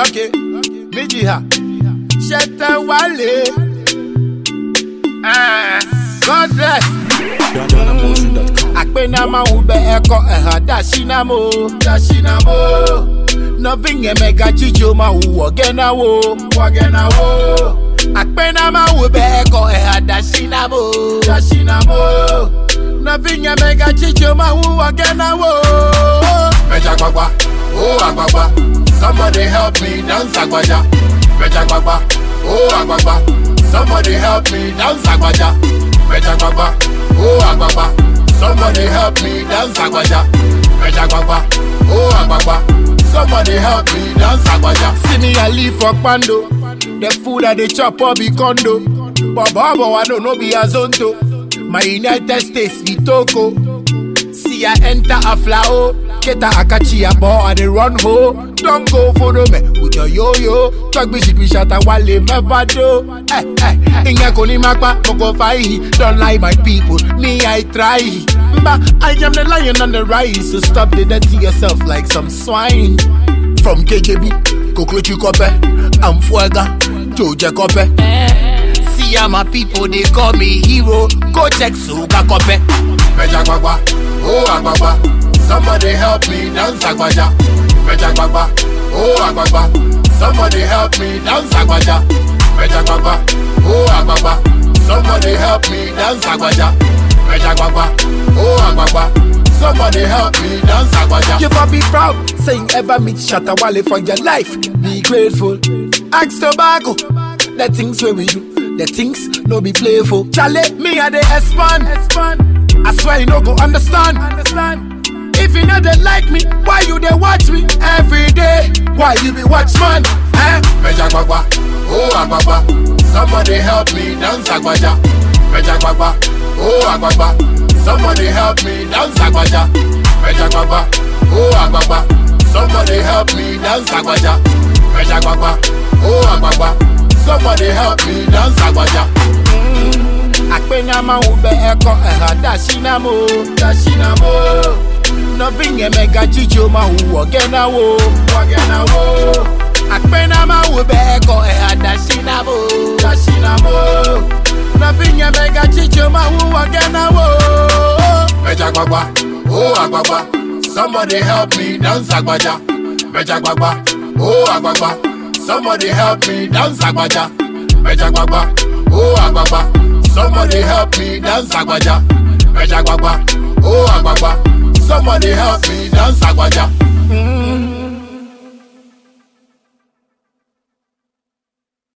Okay, méjì ha. Ṣẹ̀tẹ̀ wálé. Eh, God bless. Akpenama ube eko eha dashinamo. Dashinamo. Nothing emega chicho ma uwo gena wo. Wagena wo. Akpenama ube eko eha dashinamo. Dashinamo. Nothing emega chicho ma uwo gena wo. Agbagba. Somebody help me dance agbaja. Meja gbagba, oh agbagba. Somebody help me dance agbaja. Meja gbagba, oh agbagba. Somebody help me dance agbaja. Meja gbagba, oh agbagba. Somebody help me dance agbaja. See me, I live for Pando. The food I dey chop up be condo. But Bobo, I don't know be a zonto. My United States be Toko. See I enter a flower. Keta Akachi a ball and they run ho. Don't go follow me with your yo yo. Talk me shikwi Shatta Wale never do. Eh eh. Inga koni makpa moko fai. Don't lie my people. Me I try. But I am the lion on the rise. So stop the dirty yourself like some swine. From KJB, Koklochi Kope, I'm Fuega, Joje Kope. See how my people they call me hero. Go check Suga Kope. Meja gbagba, oh agbagba. Somebody help me dance agbaja. Meja gbagba, oh agbagba. Somebody help me dance agbaja. Meja gbagba, oh agbagba. Somebody help me dance agbaja. Meja gbagba, oh agbagba. Somebody help me dance agbaja. You for be proud, saying ever meet Shatta Wale for your life. Be grateful. Ask tobacco, the things where we do, the things no be playful. Chale, me I they expand. I swear you no go understand. Understand. If you know they like me, why you they watch me every day? Why you be watchman? Eh? Meja gbagba, oh agbagba. Somebody help me dance agbaja. Meja gbagba, oh agbagba. Somebody help me dance agbaja. Meja gbagba, oh agbagba. Somebody help me dance agbaja. Meja gbagba, oh agbagba. Somebody help me dance agbaja. Akpenyama ube eko eha dashinamo Dashinamo Nothing emega chicho ma uwo gena wo Wagena wo Akpenyama ube eko eha dashinamo Dashinamo Nothing emega chicho ma uwo gena wo Meja gbagba, oh agbagba. Somebody help me dance agbaja. Meja gbagba, oh agbagba. Somebody help me dance agbaja. Meja gbagba, oh agbagba. Somebody help me dance agbaja. Meja gbagba, oh agbagba. Somebody help me dance agbaja.